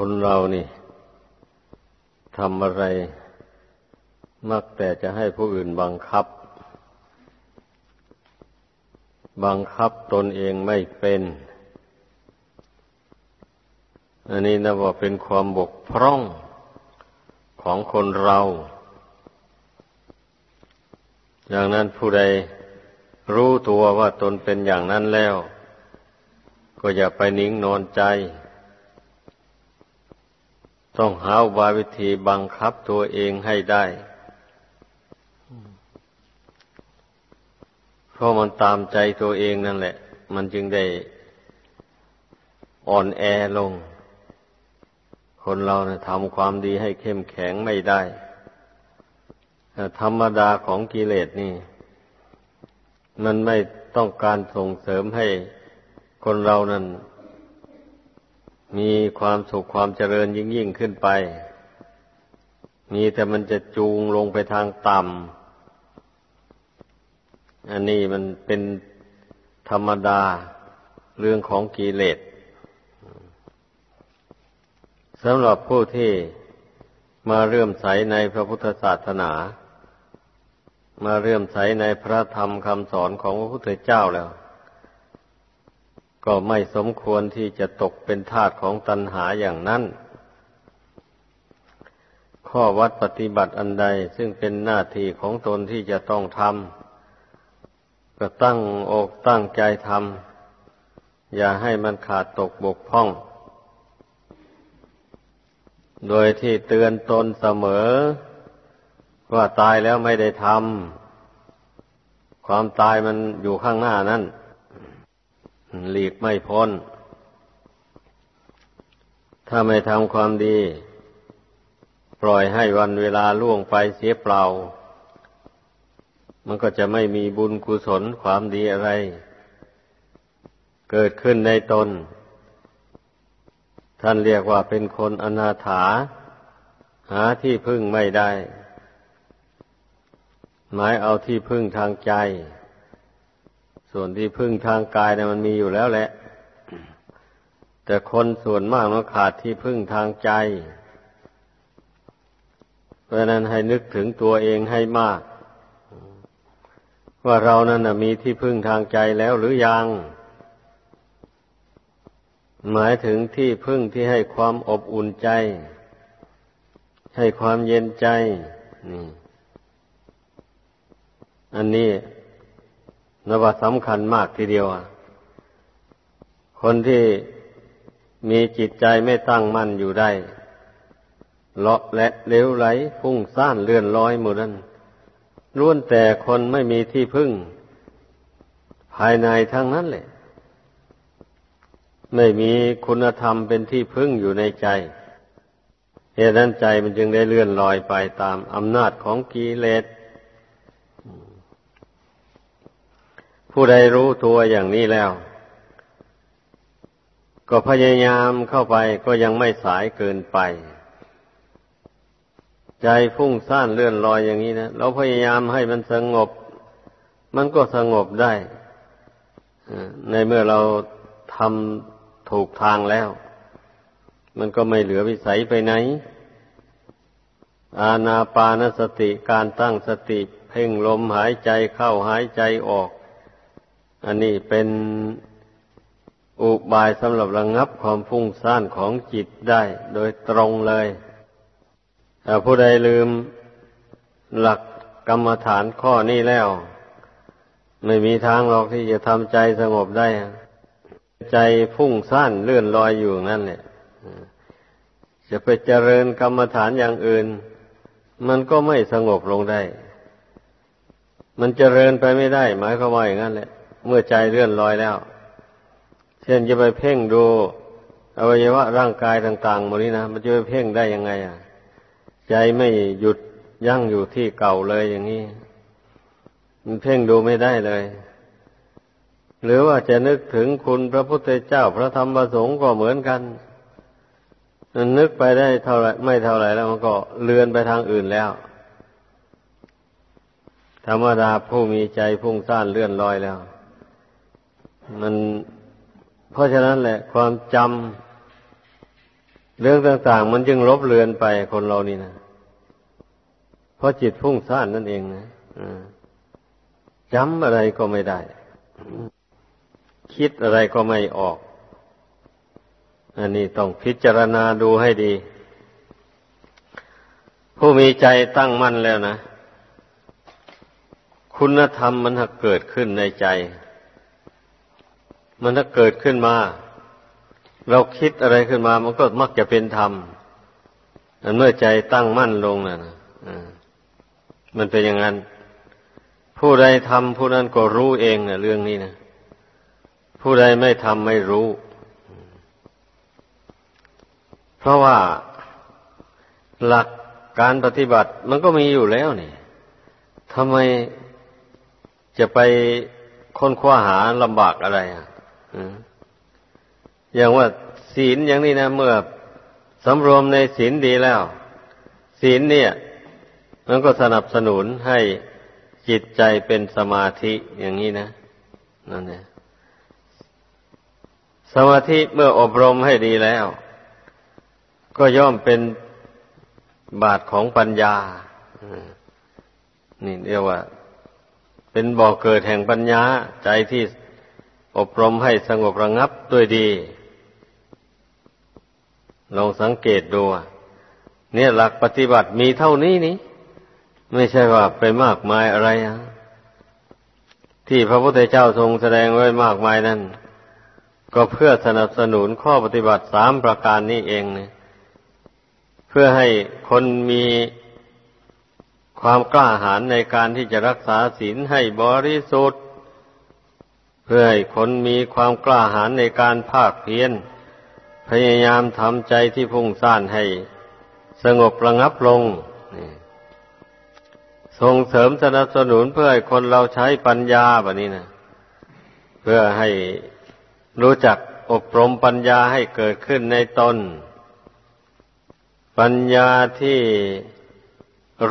คนเรานี่ทำอะไร มักแต่จะให้ผู้อื่นบังคับ บังคับตนเองไม่เป็น อันนี้นะว่าเป็นความบกพร่องของคนเรา อย่างนั้นผู้ใดรู้ตัวว่าตนเป็นอย่างนั้นแล้ว ก็อย่าไปนิ่งนอนใจ ต้องหาบาวิธีบังคับตัวเองให้ได้ เพราะมันตามใจตัวเองนั่นแหละ มันจึงได้อ่อนแอลง คนเรานะทำความดีให้เข้มแข็งไม่ได้ ธรรมดาของกิเลสนี่ มันไม่ต้องการส่งเสริมให้คนเรานั้น มีความสุขความเจริญยิ่งยิ่งขึ้นไป มีแต่มันจะจูงลงไปทางต่ำ อันนี้มันเป็นธรรมดาเรื่องของกิเลสสำหรับผู้ที่มาเรื่มใสในพระพุทธศาสนา มาเรื่มใสในพระธรรมคำสอนของพระพุทธเจ้าแล้ว ก็ไม่สมควรที่จะตกเป็นทาสของตัณหาอย่างนั้น ข้อวัดปฏิบัติอันใดซึ่งเป็นหน้าที่ของตนที่จะต้องทำก็ตั้งอกตั้งใจทำอย่าให้มันขาดตกบกพร่อง โดยที่เตือนตนเสมอ ว่าตายแล้วไม่ได้ทำความตายมันอยู่ข้างหน้านั้น หลีกไม่พ้น ถ้าไม่ทำความดี ปล่อยให้วันเวลาล่วงไปเสียเปล่า มันก็จะไม่มีบุญกุศลความดีอะไร เกิดขึ้นในตน ท่านเรียกว่าเป็นคนอนาถา หาที่พึ่งไม่ได้ หมายเอาที่พึ่งทางใจ ส่วนที่พึ่งทางกายเนี่ยมันมีอยู่แล้วแหละ แต่คนส่วนมากมันขาดที่พึ่งทางใจ เพราะนั้นให้นึกถึงตัวเองให้มาก ว่าเรานั้นมีที่พึ่งทางใจแล้วหรือยัง หมายถึงที่พึ่งที่ให้ความอบอุ่นใจ ให้ความเย็นใจนี่อันนี้ นว่าสำคัญมากทีเดียวคนที่มีจิตใจไม่ตั้งมั่นอยู่ได้เลาะและเลวไหลฟุ้งซ่านเลื่อนลอยหมดนั้นล้วนแต่คนไม่มีที่พึ่ง ภายในทั้งนั้นแหละ ไม่มีคุณธรรมเป็นที่พึ่งอยู่ในใจเหตุนั้นใจมันจึงได้เลื่อนลอยไปตามอำนาจของกิเลส ผู้ใดรู้ตัวอย่างนี้แล้ว ก็พยายามเข้าไปก็ยังไม่สายเกินไป ใจฟุ้งซ่านเลื่อนลอยอย่างนี้นะเราพยายามให้มันสงบ มันก็สงบได้ในเมื่อเราทำถูกทางแล้ว มันก็ไม่เหลือวิสัยไปไหน อาณาปานสติการตั้งสติ เพ่งลมหายใจเข้าหายใจออก อันนี้เป็นอุบายสำหรับระงงับความฟุ้งซ่านของจิตได้ โดยตรงเลยแต่ผู้ใดลืมหลักกรรมฐานข้อนี้แล้ว ไม่มีทางหรอกที่จะทำใจสงบได้ ใจฟุ้งซ่านเลื่อนลอยอยู่นั่นแหละจะไปเจริญกรรมฐานอย่างอื่น มันก็ไม่สงบลงได้ มันเจริญไปไม่ได้ หมายความว่าอย่างนั้นแหละ เมื่อใจเลื่อนลอยแล้ว เช่นจะไปเพ่งดูอวัยวะร่างกายต่างๆหมดนี้นะมันจะไปเพ่งได้ยังไงอะ ใจไม่หยุดยั้งอยู่ที่เก่าเลยอย่างนี้ มันเพ่งดูไม่ได้เลย หรือว่าจะนึกถึงคุณพระพุทธเจ้าพระธรรมประสงค์ก็เหมือนกันนนึกไปได้เท่าไรไม่เท่าไรแล้วมันก็เลือนไปทางอื่นแล้ว ธรรมดาผู้มีใจพุ่งซ่านเลื่อนลอยแล้ว มันเพราะฉะนั้นแหละ ความจำเรื่องต่าง ๆ มันจึงลบเลือนไปคนเรานี่นะเพราะจิตฟุ้งซ่านนั่นเองนะจำอะไรก็ไม่ได้ คิดอะไรก็ไม่ออก อันนี้ต้องพิจารณาดูให้ดี ผู้มีใจตั้งมั่นแล้วนะ คุณธรรมมันถ้าเกิดขึ้นในใจ มันถ้าเกิดขึ้นมา เราคิดอะไรขึ้นมา มันก็มักจะเป็นธรรมอันเมื่อใจตั้งมั่นลงนะนะมันเป็นอย่างนั้น ผู้ใดทำผู้นั้นก็รู้เองนะเรื่องนี้นะผู้ใดไม่ทำไม่รู้ เพราะว่าหลักการปฏิบัติมันก็มีอยู่แล้วนี่ทำไมจะไปค้นคว้าหาลำบากอะไรอะ อย่างว่าศีลอย่างนี้นะเมื่อสำรวมในศีลดีแล้ว ศีลเนี่ย มันก็สนับสนุนให้จิตใจเป็นสมาธิอย่างนี้นะนั่นเนี่ยสมาธิเมื่ออบรมให้ดีแล้ว ก็ย่อมเป็นบาทของปัญญานี่เรียกว่า เป็นบ่อเกิดแห่งปัญญาใจที่ อบรมให้สงบระงับด้วยดี ลองสังเกตดู เนี่ยหลักปฏิบัติมีเท่านี้นี้ไม่ใช่ว่าไปมากมายอะไรอะที่พระพุทธเจ้าทรงแสดงไว้มากมายนั้นก็เพื่อสนับสนุนข้อปฏิบัติสามประการนี้เองเนี่ยเพื่อให้คนมีความกล้าหาญในการที่จะรักษาศีลให้บริสุทธิ์ เพื่อให้คนมีความกล้าหาญในการภาคเพียรพยายามทำใจที่พุ่งซ่านให้ สงบระงับลงส่งเสริมสนับสนุนเพื่อให้คนเราใช้ปัญญาแบบนี้นะเพื่อให้รู้จักอบรมปัญญาให้เกิดขึ้นในตน ปัญญาที่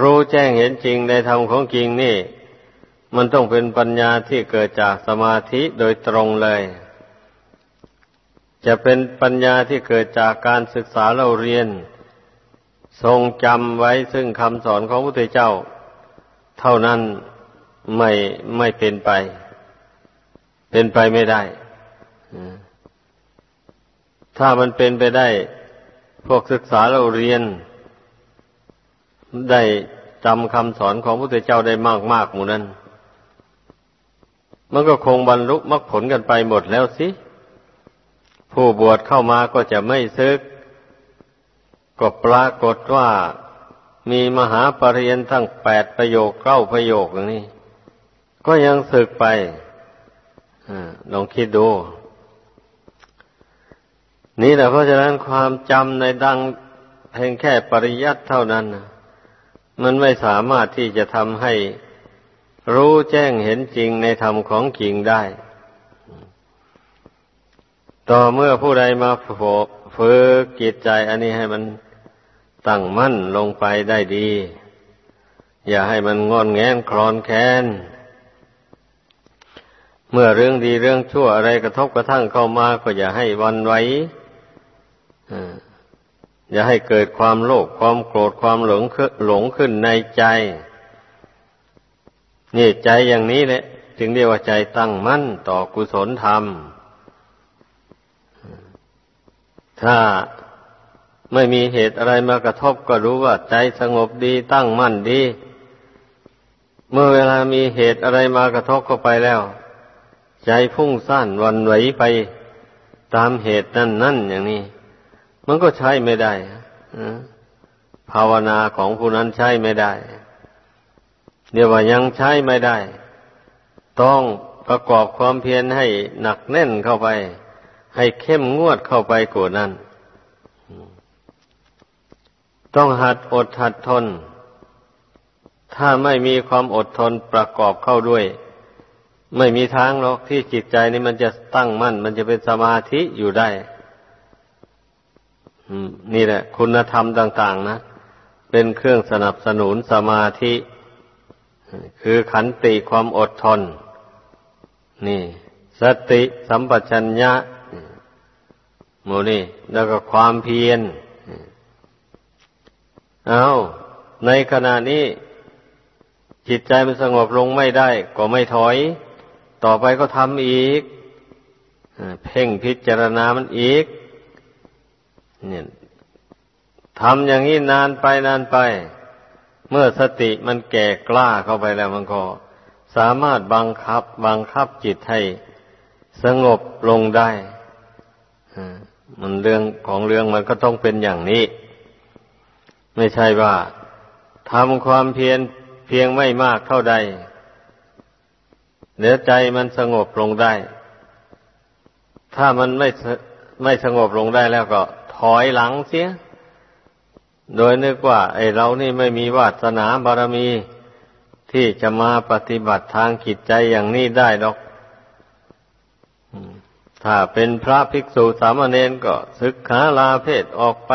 รู้แจ้งเห็นจริงในธรรมของจริงนี่ มันต้องเป็นปัญญาที่เกิดจากสมาธิโดยตรงเลย จะเป็นปัญญาที่เกิดจากการศึกษาเราเรียน ทรงจำไว้ซึ่งคำสอนของพระพุทธเจ้า เท่านั้นไม่ไม่เป็นไป เป็นไปไม่ได้ ถ้ามันเป็นไปได้ พวกศึกษาเราเรียน ได้จำคำสอนของพระพุทธเจ้าได้มากมากหมู่นั้น มันก็คงบรรลุมรรคผลกันไปหมดแล้วสิ ผู้บวชเข้ามาก็จะไม่ซึก ก็ปรากฏว่ามีมหาปรริญญาทั้งแปดประโยคเก้าประโยคอย่างนี้ก็ยังศึกไปอลองคิดดู นี่แหละเพราะฉะนั้นความจำในดังเพียงแค่ปริยัติเท่านั้น มันไม่สามารถที่จะทำให้ รู้แจ้งเห็นจริงในธรรมของจริงได้ ต่อเมื่อผู้ใดมาฝึกจิตใจ อันนี้ให้มันตั้งมั่นลงไปได้ดี อย่าให้มันงอนแงนคลอนแค้น เมื่อเรื่องดีเรื่องชั่วอะไรกระทบกระทั่งเข้ามาก็อย่าให้วันไหวอย่าให้เกิดความโลภความโกรธความหลงหลงขึ้นในใจ นี่ใจอย่างนี้แหละจึงเรียกว่าใจตั้งมั่นต่อกุศลธรรม ถ้าไม่มีเหตุอะไรมากระทบก็รู้ว่าใจสงบดีตั้งมั่นดี เมื่อเวลามีเหตุอะไรมากระทบเข้าไปแล้ว ใจพุ่งสั้นวันไหวไปตามเหตุนั่นนั่นอย่างนี้ มันก็ใช้ไม่ได้ภาวนาของผู้นั้นใช้ไม่ได้ เดียวว่ายังใช้ไม่ได้ ต้องประกอบความเพียรให้หนักแน่นเข้าไป ให้เข้มงวดเข้าไปกว่านั้น ต้องหัดอดหัดทน ถ้าไม่มีความอดทนประกอบเข้าด้วย ไม่มีทางหรอกที่จิตใจนี้มันจะตั้งมั่น มันจะเป็นสมาธิอยู่ได้นี่แหละ คุณธรรมต่าง ๆ นะ เป็นเครื่องสนับสนุนสมาธิ คือขันติความอดทน นี่ สติสัมปชัญญะโมนี่ แล้วก็ความเพียรเอาในขณะนี้ จิตใจมันสงบลงไม่ได้ ก็ไม่ถอย ต่อไปก็ทำอีกเพ่งพิจารณามันอีกเนี่ยทำอย่างนี้นานไปนานไป เมื่อสติมันแก่กล้าเข้าไปแล้วมันก็ สามารถบังคับ บังคับจิตให้สงบลงได้มันเรื่องของเรื่องมันก็ต้องเป็นอย่างนี้ ไม่ใช่ว่าทำความเพียรเพียงไม่มากเท่าใดเดี๋ยวใจมันสงบลงได้ ถ้ามันไม่ไม่สงบลงได้แล้วก็ถอยหลังเสีย โดยนึกว่า ไอ้เรานี่ไม่มีวาสนาบารมี ที่จะมาปฏิบัติทางจิตใจอย่างนี้ได้ดอกถ้าเป็นพระภิกษุสามเณรก็ศึกขาลาเพศออกไป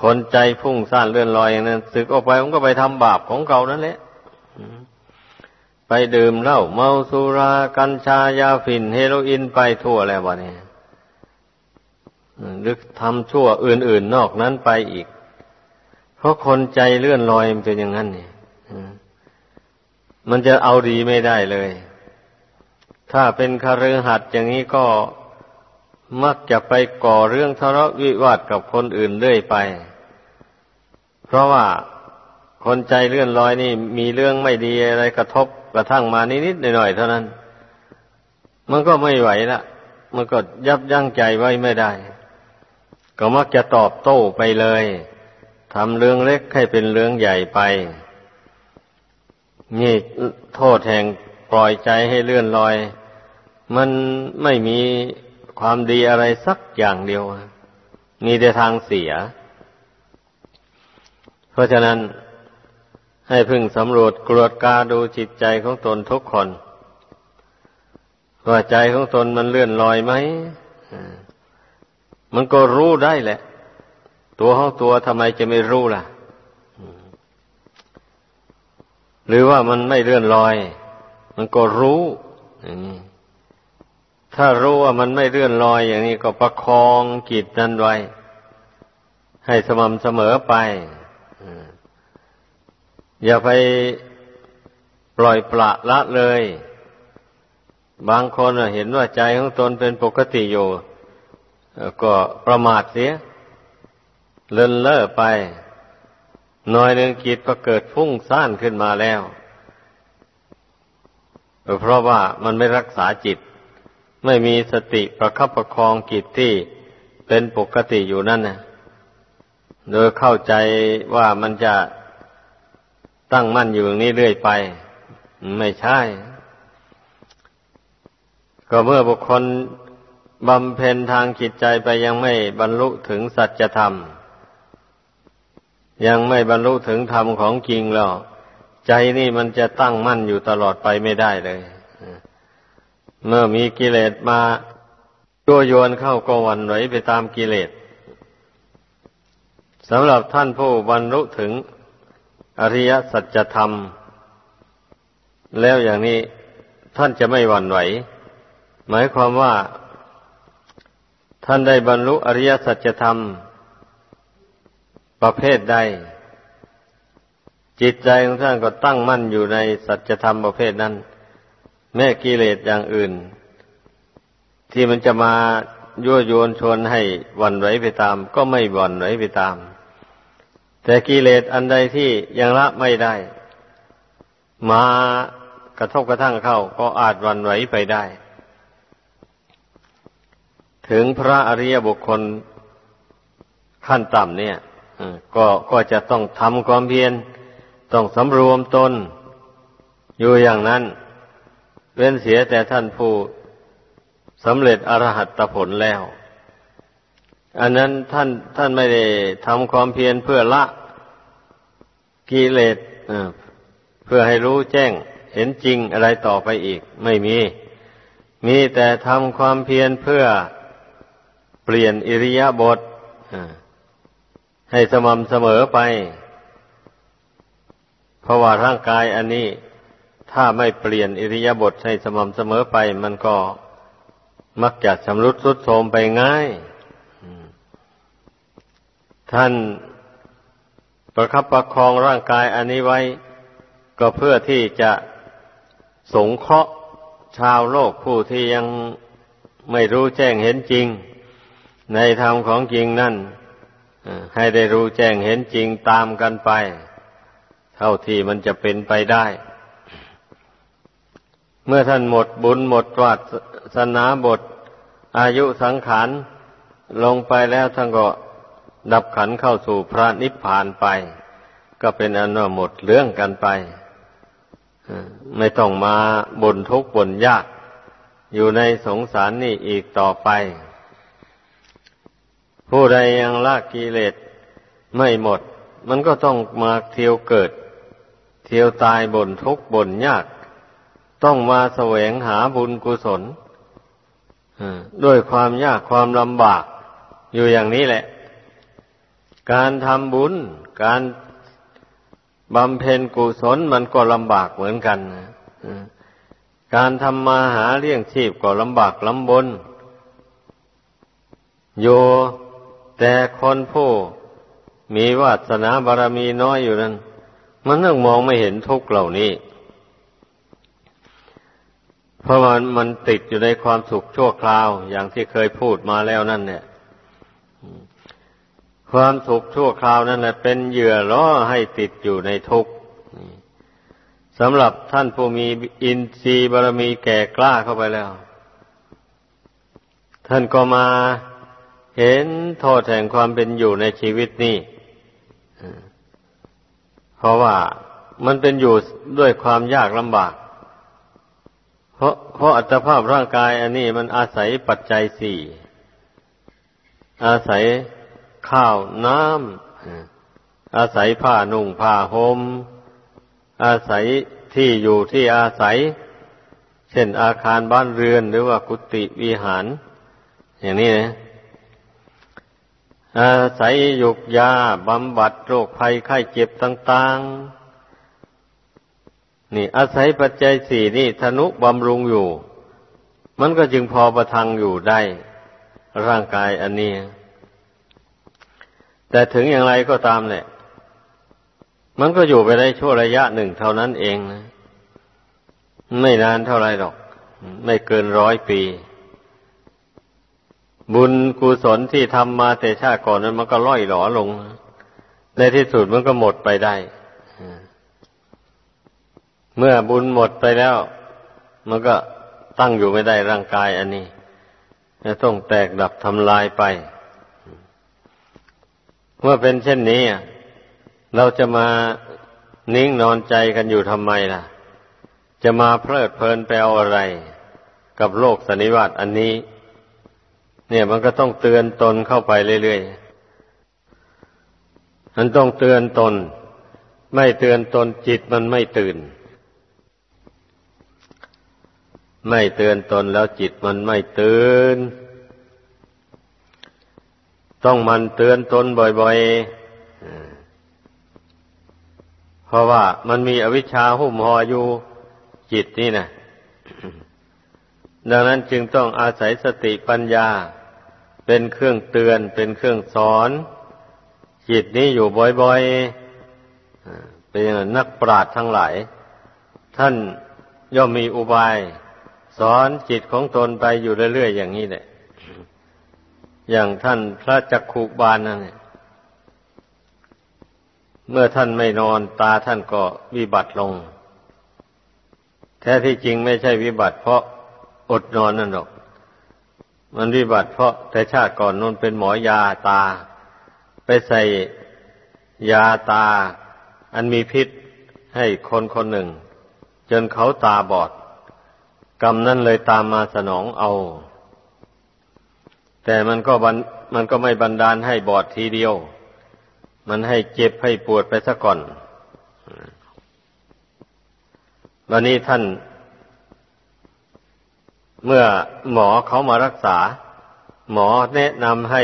คนใจพุ่งซ่านเลื่อนลอยอย่างนั้นศึกออกไปมันก็ไปทำบาปของเก่านั่นแหละไปดื่มเหล้าเมาสุรา กัญชายาฝิ่น เฮโรอีนไปทั่วแล้ววะเนี่ย หรือทำชั่วอื่นๆนอกนั้นไปอีก เพราะคนใจเลื่อนลอยมันเป็นอย่างนั้นเนี่ยมันจะเอาดีไม่ได้เลย ถ้าเป็นคฤหัสถ์อย่างนี้ก็มักจะไปก่อเรื่องทะเลาะวิวาทกับคนอื่นเรื่อยไป เพราะว่าคนใจเลื่อนลอยนี่ มีเรื่องไม่ดีอะไรกระทบกระทั่งมานิดๆหน่อยๆเท่านั้น มันก็ไม่ไหวละมันก็ยับยั้งใจไว้ไม่ได้ ก็มักจะตอบโต้ไปเลยทำเรื่องเล็กให้เป็นเรื่องใหญ่ไป นี่โทษแห่งปล่อยใจให้เลื่อนลอย มันไม่มีความดีอะไรสักอย่างเดียว มีแต่ทางเสีย เพราะฉะนั้นให้พึงสำรวจกรวดกาดูจิตใจของตนทุกคน ว่าใจของตนมันเลื่อนลอยไหม มันก็รู้ได้แหละ ตัวเของตัวทำไมจะไม่รู้ล่ะ หรือว่ามันไม่เลื่อนลอย มันก็รู้อย่างนี้ถ้ารู้ว่ามันไม่เลื่อนลอยอย่างนี้ก็ประคองจิตนั้นไว้ ให้สม่ำเสมอไปอย่าไปปล่อยปละละเลย บางคนเห็นว่าใจของตนเป็นปกติอยู่ ก็ประมาทเสีย เลินเล่อไป น้อยหนึ่งจิตก็เกิดฟุ้งซ่านขึ้นมาแล้ว เพราะว่ามันไม่รักษาจิต ไม่มีสติประคับประคองกิจที่เป็นปกติอยู่นั่นนะโดยเข้าใจว่ามันจะตั้งมั่นอยู่อย่างนี้เรื่อยไป ไม่ใช่ ก็เมื่อบุคคล บำเพ็ญทางจิตใจไปยังไม่บรรลุถึงสัจธรรม ยังไม่บรรลุถึงธรรมของจริงแล้ว ใจนี่มันจะตั้งมั่นอยู่ตลอดไปไม่ได้เลย เมื่อมีกิเลสมาตัวโยนเข้าก็วันไหวไปตามกิเลสสำหรับท่านผู้บรรลุถึงอริยสัจธรรม แล้วอย่างนี้ท่านจะไม่หวั่นไหว หมายความว่า ท่านได้บรรลุอริยสัจธรรม ประเภทใด จิตใจของท่านก็ตั้งมั่นอยู่ในสัจธรรมประเภทนั้น แม่กิเลสอย่างอื่น ที่มันจะมายั่วโยนชวนให้วันไหวไปตาม ก็ไม่วันไหวไปตาม แต่กิเลสอันใดที่ยังละไม่ได้ มากระทบกระทั่งเข้าก็อาจวันไหวไปได้ ถึงพระอริยบุคคลขั้นต่ำเนี่ยก็ก็จะต้องทำความเพียรต้องสำรวมตน อยู่อย่างนั้น เว้นเสียแต่ท่านผู้สำเร็จอรหัตผลแล้ว อันนั้นท่านท่านไม่ได้ทำความเพียรเพื่อละกิเลสเพื่อให้รู้แจ้งเห็นจริงอะไรต่อไปอีก ไม่มี มีแต่ทำความเพียรเพื่อ ปลี่ยนอิริยาบถให้สม่ำเสมอไป เพราะว่าร่างกายอันนี้ ถ้าไม่เปลี่ยนอิริยาบถให้สม่ำเสมอไป มันก็มักจะชำรุดทรุดโทรมไปง่าย ท่านประคับประคองร่างกายอันนี้ไว้ ก็เพื่อที่จะสงเคราะห์ชาวโลกผู้ที่ยังไม่รู้แจ้งเห็นจริง ในธรรมของจริงนั่นให้ได้รู้แจ้งเห็นจริงตามกันไป เท่าที่มันจะเป็นไปได้ เมื่อท่านหมดบุญหมดวาสนาบท อายุสังขารลงไปแล้วท่านก็ดับขันเข้าสู่พระนิพพานไป ก็เป็นอันว่าหมดเรื่องกันไปไม่ต้องมาบ่นทุกข์บ่นยาก อยู่ในสงสารนี่อีกต่อไป ผู้ใดยังละกิเลสไม่หมด มันก็ต้องมาเที่ยวเกิด เที่ยวตายบ่นทุกข์บ่นยาก ต้องมาแสวงหาบุญกุศลด้วยความยากความลำบาก อยู่อย่างนี้แหละ การทำบุญ การบำเพ็ญกุศลมันก็ลำบากเหมือนกันการทำมาหาเลี้ยงชีพก็ลำบากลำบน โย แต่คนผู้มีวาสนาบารมีน้อยอยู่นั้น มันต้องมองไม่เห็นทุกข์เหล่านี้ เพราะมันมันติดอยู่ในความสุขชั่วคราว อย่างที่เคยพูดมาแล้วนั่นเนี่ย ความสุขชั่วคราวนั่นแหละเป็นเหยื่อล่อให้ติดอยู่ในทุกข์สำหรับท่านผู้มีอินทรีย์บารมีแก่กล้าเข้าไปแล้ว ท่านก็มา เห็นโทษแห่งความเป็นอยู่ในชีวิตนี้เพราะว่ามันเป็นอยู่ด้วยความยากลำบาก เพราะเพราะอัตภาพร่างกายอันนี้มันอาศัยปัจจัยสี่ อาศัยข้าวน้ำ อาศัยผ้านุ่งผ้าหม่ม อาศัยที่อยู่ที่อาศัย เช่นอาคารบ้านเรือนหรือว่ากุฏิวิหาร อย่างนี้นะ อาศัยยุกยาบำบัดโรคภัยไข้เจ็บต่าง ๆ นี่อาศัยปัจจัยสี่นี่ธนุบำรุงอยู่ มันก็จึงพอประทังอยู่ได้ ร่างกายอันนี้ แต่ถึงอย่างไรก็ตามแหละ มันก็อยู่ไปได้ชั่วระยะหนึ่งเท่านั้นเองนะไม่นานเท่าไรหรอก ไม่เกินร้อยปี บุญกุศลที่ทำมาแต่ชาติก่อนนั้นมันก็ล่อยหลอลง ในที่สุดมันก็หมดไปได้เมื่อบุญหมดไปแล้ว มันก็ตั้งอยู่ไม่ได้ร่างกายอันนี้จะต้องแตกดับทำลายไป เมื่อเป็นเช่นนี้ เราจะมานิ่งนอนใจกันอยู่ทำไมล่ะ จะมาเพลิดเพลินไปเอาอะไร กับโลกสันนิวาตอันนี้ เนี่ยมันก็ต้องเตือนตนเข้าไปเรื่อยๆมันต้องเตือนตน ไม่เตือนตนจิตมันไม่ตื่น ไม่เตือนตนแล้วจิตมันไม่ตื่น ต้องมันเตือนตนบ่อยๆ เพราะว่ามันมีอวิชชาหุ้มห่ออยู่จิตนี่นะดังนั้นจึงต้องอาศัยสติปัญญา เป็นเครื่องเตือน เป็นเครื่องสอน จิตนี้อยู่บ่อยๆเป็นนักปราชญ์ทั้งหลาย ท่านย่อมมีอุบาย สอนจิตของตนไปอยู่เรื่อยๆอย่างนี้แหละ อย่างท่านพระจักขุบาลนั่นเนี่ยเมื่อท่านไม่นอนตาท่านก็วิบัติลง แท้ที่จริงไม่ใช่วิบัติเพราะอดนอนนั่นหรอก มันวิบัติเพราะแต่ชาติก่อนนนเป็นหมอยาตา ไปใส่ยาตา อันมีพิษให้คนคนหนึ่ง จนเขาตาบอด กรรมนั่นเลยตามมาสนองเอา แต่มันก็บันมันก็ไม่บันดาลให้บอดทีเดียว มันให้เจ็บให้ปวดไปซะก่อนวันนี้ท่าน เมื่อหมอเขามารักษา หมอแนะนำให้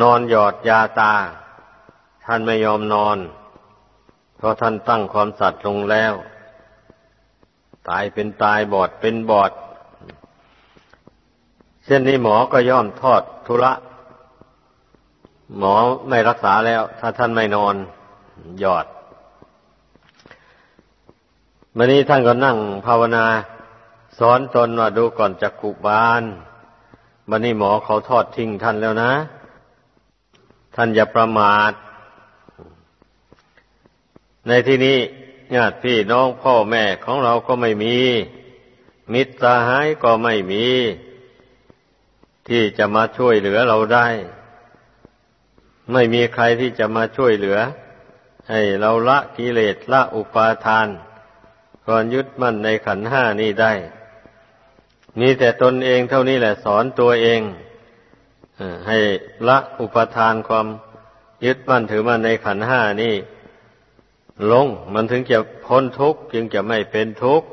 นอนหยอดยาตา ท่านไม่ยอมนอน เพราะท่านตั้งความสัตย์ลงแล้ว ตายเป็นตายบอดเป็นบอด เช่นนี้หมอก็ย่อมทอดทุระ หมอไม่รักษาแล้ว ถ้าท่านไม่นอนหยอดวันนี้ท่านก็นั่งภาวนา สอนตนว่าดูก่อนจักกุบาลวันนี้หมอเขาทอดทิ้งท่านแล้วนะ ท่านอย่าประมาท ในที่นี้ญาติพี่น้องพ่อแม่ของเราก็ไม่มี มิตรสหายก็ไม่มี ที่จะมาช่วยเหลือเราได้ ไม่มีใครที่จะมาช่วยเหลือ ให้เราละกิเลสละอุปาทานก่อนยึดมั่นในขันห้านี้ได้ มีแต่ตนเองเท่านี้แหละสอนตัวเองให้ละอุปทานความยึดมั่นถือมั่นในขันห้านี้ลงมันถึงจะพ้นทุกข์จึงจะไม่เป็นทุกข์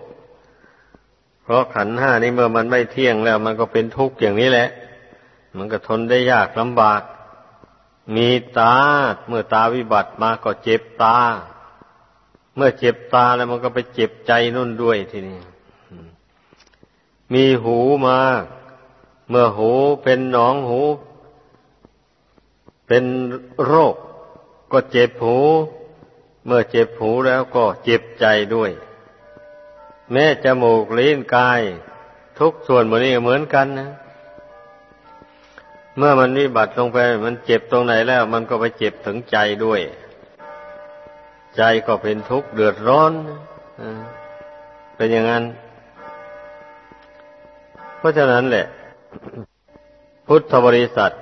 เพราะขันห้านี้เมื่อมันไม่เที่ยงแล้ว มันก็เป็นทุกข์อย่างนี้แหละ มันก็ทนได้ยากลำบาก มีตาเมื่อตาวิบัติมาก็เจ็บตา เมื่อเจ็บตาแล้วมันก็ไปเจ็บใจนุ่นด้วยทีนี้ มีหูมา เมื่อหูเป็นหนองหู เป็นโรค ก็เจ็บหู เมื่อเจ็บหูแล้วก็เจ็บใจด้วย แม้จมูกลิ้นกาย ทุกส่วนหมดนี้เหมือนกันนะ เมื่อมันวิบัติลงไป มันเจ็บตรงไหนแล้ว มันก็ไปเจ็บถึงใจด้วย ใจก็เป็นทุกข์เดือดร้อนเป็นอย่างนั้น เพราะฉะนั้นแหละ พุทธบริษัท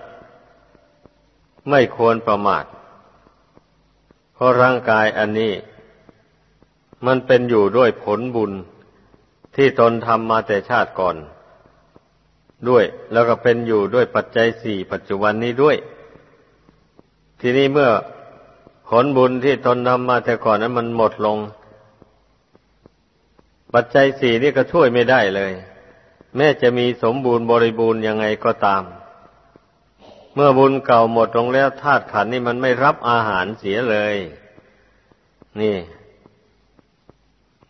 ไม่ควรประมาท เพราะร่างกายอันนี้ มันเป็นอยู่ด้วยผลบุญที่ตนทำมาแต่ชาติก่อน ด้วยแล้วก็เป็นอยู่ด้วยปัจจัยสี่ปัจจุบันนี้ด้วย ทีนี้เมื่อผลบุญที่ตนทำมาแต่ก่อนนั้นมันหมดลง ปัจจัยสี่นี่ก็ช่วยไม่ได้เลย แม้จะมีสมบูรณ์บริบูรณ์ยังไงก็ตาม เมื่อบุญเก่าหมดลงแล้วธาตุขันนี่มันไม่รับอาหารเสียเลย นี่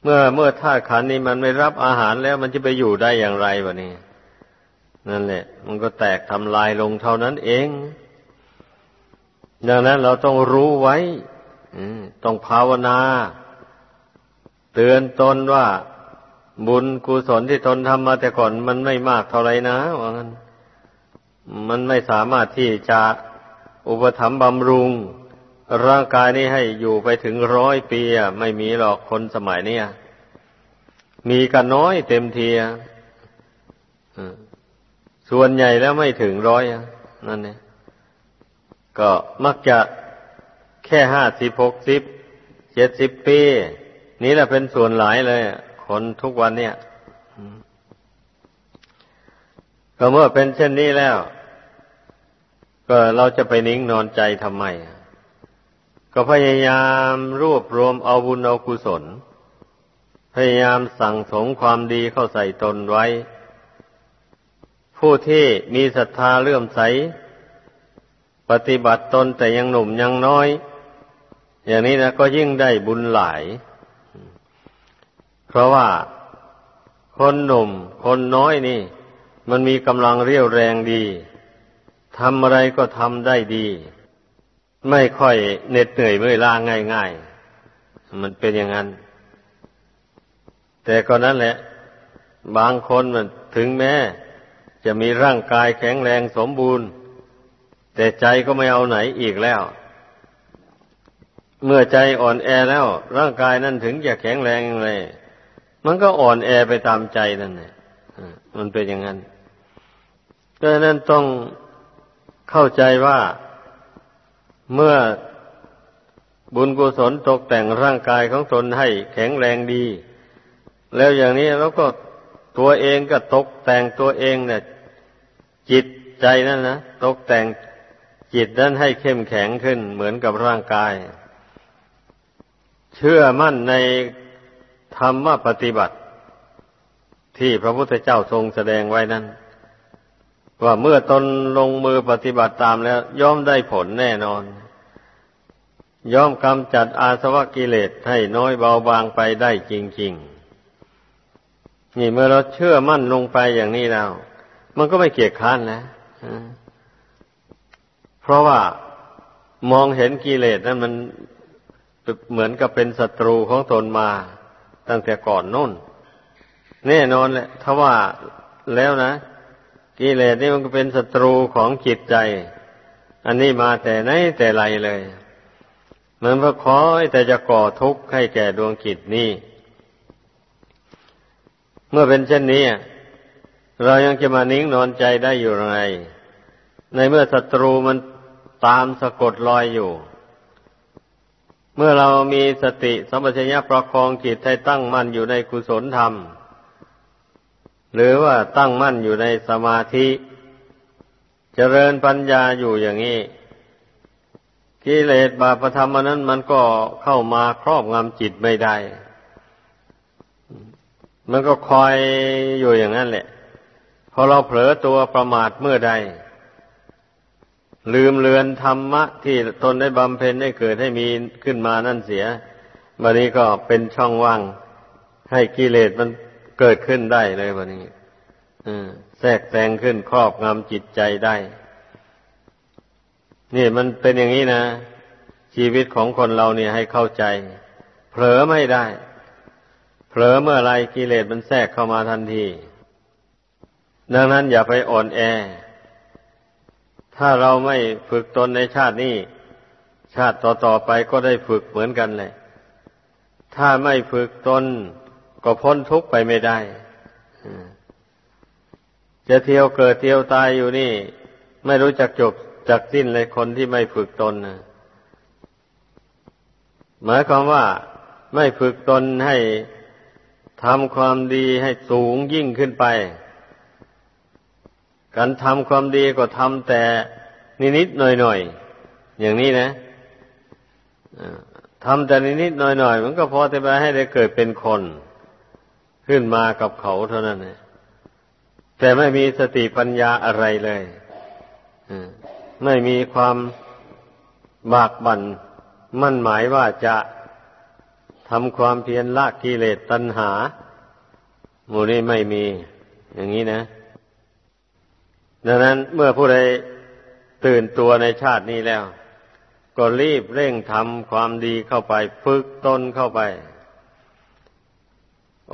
เมื่อเมื่อธาตุขันนี่มันไม่รับอาหารแล้วมันจะไปอยู่ได้อย่างไรวะนี่นั่นแหละ มันก็แตกทำลายลงเท่านั้นเอง ดังนั้นเราต้องรู้ไว้ต้องภาวนา เตือนตนว่า บุญกุศลที่ตนทำมาแต่ก่อนมันไม่มากเท่าไรนะว่างั้นมันไม่สามารถที่จะอุปถัมภ์บำรุง ร่างกายนี้ให้อยู่ไปถึงร้อยปีไม่มีหรอกคนสมัยนี้มีกันน้อยเต็มทีส่วนใหญ่แล้วไม่ถึงร้อยนั่นเนี่ยก็มักจะแค่ห้าสิบหกสิบเจ็ดสิบปี นี่แหละเป็นส่วนหลายเลย คนทุกวันเนี่ยก็เมื่อเป็นเช่นนี้แล้ว ก็เราจะไปนิ่งนอนใจทำไม ก็พยายามรวบรวมเอาบุญเอากุศล พยายามสั่งสมความดีเข้าใส่ตนไว้ ผู้ที่มีศรัทธาเลื่อมใส ปฏิบัติตนแต่ยังหนุ่มยังน้อย อย่างนี้นะก็ยิ่งได้บุญหลาย ราะว่าคนหนุ่ม คนน้อยนี่ มันมีกำลังเรี่ยวแรงดีทำอะไรก็ทำได้ดี ไม่ค่อยเหน็ดเหนื่อยเมื่อยล้าง่ายๆ มันเป็นอย่างนั้น แต่ก็นั้นแหละ บางคนมันถึงแม้ จะมีร่างกายแข็งแรงสมบูรณ์ แต่ใจก็ไม่เอาไหนอีกแล้ว เมื่อใจอ่อนแอแล้ว ร่างกายนั่นถึงจะแข็งแรงเลย มันก็อ่อนแอไปตามใจนั่นแหละมันเป็นอย่างนั้นดังนั้นต้องเข้าใจว่าเมื่อบุญกุศลตกแต่งร่างกายของตนให้แข็งแรงดี แล้วอย่างนี้เราก็ตัวเองก็ตกแต่งตัวเองเนี่ย จิตใจนั่นนะตกแต่งจิตนั้นให้เข้มแข็งขึ้นเหมือนกับร่างกาย เชื่อมั่นใน ธรรมปฏิบัติ ที่พระพุทธเจ้าทรงแสดงไว้นั้น ว่าเมื่อตนลงมือปฏิบัติตามแล้ว ย่อมได้ผลแน่นอน ย่อมกำจัดอาสวะกิเลสให้น้อยเบาบางไปได้จริง ๆ นี่เมื่อเราเชื่อมั่นลงไปอย่างนี้แล้ว มันก็ไม่เกียจค้านแล้วเพราะว่ามองเห็นกิเลสนั้นมันเหมือนกับเป็นศัตรูของตนมา ตั้งแต่ก่อนนู่น แน่นอนแหละถ้าว่าแล้วนะกิเลสนี่มันก็เป็นศัตรูของจิตใจ อันนี้มาแต่ไหนแต่ไรเลยมันก็คอยแต่จะก่อทุกข์ให้แก่ดวงจิตนี้ เมื่อเป็นเช่นนี้ เรายังจะมานิ่งนอนใจได้อยู่ไงในเมื่อศัตรูมันตามสะกดรอยอยู่ เมื่อเรามีสติสัมปชัญญะประคองจิตให้ตั้งมั่นอยู่ในกุศลธรรม หรือว่าตั้งมั่นอยู่ในสมาธิเจริญปัญญาอยู่อย่างนี้กิเลสบาปธรรมนั้นมันก็เข้ามาครอบงำจิตไม่ได้ มันก็คอยอยู่อย่างนั้นแหละ พอเราเผลอตัวประมาทเมื่อใด ลืมเลือนธรรมะที่ตนได้บำเพ็ญได้เกิดให้มีขึ้นมานั่นเสียวันนี้ก็เป็นช่องว่าง ให้กิเลสมันเกิดขึ้นได้เลยวันนี้แทรกแซงขึ้นครอบงำจิตใจได้ นี่มันเป็นอย่างนี้นะ ชีวิตของคนเราเนี่ยให้เข้าใจ เผลอไม่ได้ เผลอเมื่อไรกิเลสมันแทรกเข้ามาทันที ดังนั้นอย่าไปอ่อนแอ ถ้าเราไม่ฝึกตนในชาตินี้ ชาติต่อๆไปก็ได้ฝึกเหมือนกันเลย ถ้าไม่ฝึกตนก็พ้นทุกข์ไปไม่ได้ จะเที่ยวเกิดเที่ยวตายอยู่นี่ ไม่รู้จักจบจักสิ้นเลยคนที่ไม่ฝึกตนนะหมายความว่าไม่ฝึกตนให้ทำความดีให้สูงยิ่งขึ้นไป การทำความดีก็ทำแต่นิดๆหน่อยๆอย่างนี้นะทำแต่นิดๆหน่อยๆมันก็พอจะไปให้ได้เกิดเป็นคน ขึ้นมากับเขาเท่านั้นแต่ไม่มีสติปัญญาอะไรเลยไม่มีความบากบัน่นมั่นหมายว่าจะทำความเพียรละกิเลสตัณหาหมู่นี้ไม่มี อย่างนี้นะ ดังนั้นเมื่อผู้ใดตื่นตัวในชาตินี้แล้ว ก็รีบเร่งทำความดีเข้าไป ฝึกตนเข้าไป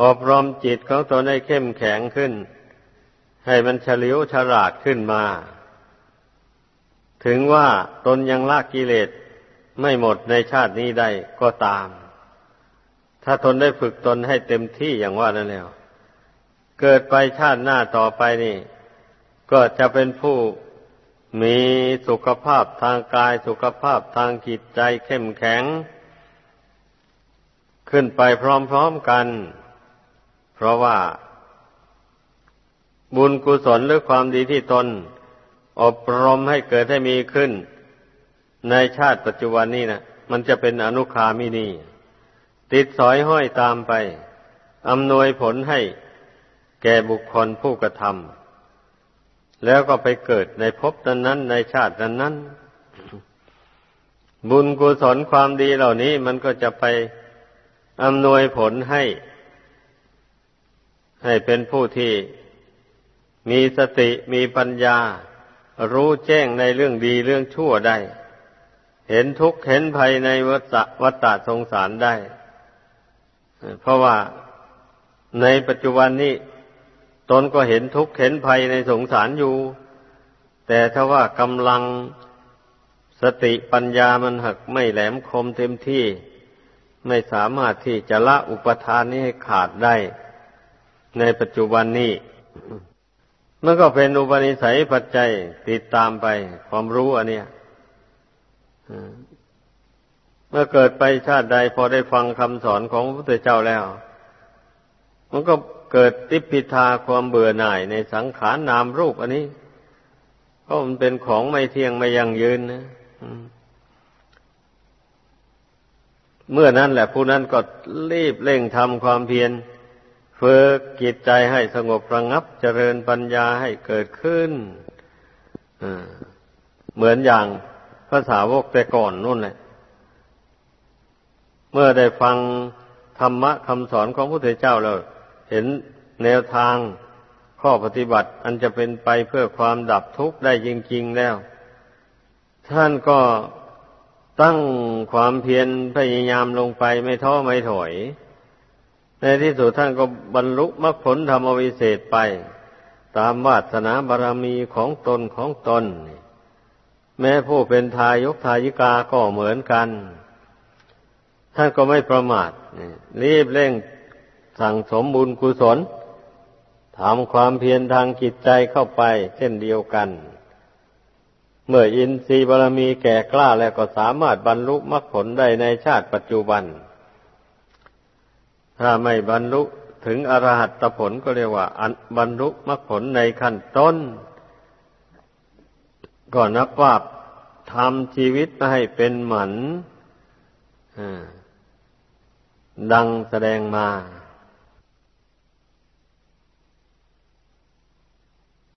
อบรมจิตของตนให้เข้มแข็งขึ้น ให้มันเฉลียวฉลาดขึ้นมา ถึงว่าตนยังละกิเลสไม่หมดในชาตินี้ได้ก็ตาม ถ้าตนได้ฝึกตนให้เต็มที่อย่างว่านั่นแล้ว เกิดไปชาติหน้าต่อไปนี่ ก็จะเป็นผู้มีสุขภาพทางกายสุขภาพทางจิตใจเข้มแข็ง ขึ้นไปพร้อมๆกัน เพราะว่า บุญกุศลหรือความดีที่ตน อบรมให้เกิดให้มีขึ้น ในชาติปัจจุบันนี้นะมันจะเป็นอนุคามินีติดสอยห้อยตามไปอำนวยผลให้แก่บุคคลผู้กระทำ แล้วก็ไปเกิดในภพนั้นนั้นในชาตินั้นนั้นบุญกุศลความดีเหล่านี้มันก็จะไปอำนวยผลให้ ให้เป็นผู้ที่มีสติมีปัญญา รู้แจ้งในเรื่องดีเรื่องชั่วได้ เห็นทุกข์เห็นภัยในวัฏวัฏสงสารได้ เพราะว่าในปัจจุบันนี้ ตนก็เห็นทุกข์เห็นภัยในสงสารอยู่ แต่ถ้าว่ากำลังสติปัญญามันหักไม่แหลมคมเต็มที่ ไม่สามารถที่จะละอุปทานนี้ให้ขาดได้ ในปัจจุบันนี้มันก็เป็นอุปนิสัยปัจจัยติดตามไป ความรู้อันเนี้ยเมื่อเกิดไปชาติใดพอได้ฟังคำสอนของพระพุทธเจ้าแล้ว มันก็ เกิดติพิทาความเบื่อหน่ายในสังขารนามรูปอันนี้เพราะมันเป็นของไม่เที่ยงไม่ยั่งยืนนะเมื่อนั้นแหละผู้นั้นก็รีบเร่งทำความเพียรฝึกจิตใจให้สงบระงับเจริญปัญญาให้เกิดขึ้นเหมือนอย่างภาษาวกแต่ก่อนนู่นแหละ เมื่อได้ฟังธรรมะคำสอนของพระพุทธเจ้าแล้ว เห็นแนวทางข้อปฏิบัติ อันจะเป็นไปเพื่อความดับทุกข์ได้จริง ๆแล้ว ท่านก็ตั้งความเพียรพยายามลงไปไม่ท้อไม่ถอย ในที่สุดท่านก็บรรลุมรรคผลธรรมวิเศษไป ตามวาสนาบารรมีของตนของตน แม้ผู้เป็นทายกทายิกาก็เหมือนกัน ท่านก็ไม่ประมาทรีบเร่ง สั่งสมบุญกุศลทำความเพียรทางจิตใจเข้าไปเช่นเดียวกัน เมื่ออินทรีย์บารมีแก่กล้าแล้วก็สามารถบรรลุมรรคผลได้ในชาติปัจจุบัน ถ้าไม่บรรลุถึงอรหัตผลก็เรียกว่าบรรลุมรรคผลในขั้นต้นก็นับว่าทำชีวิตให้เป็นหมันดังแสดงมา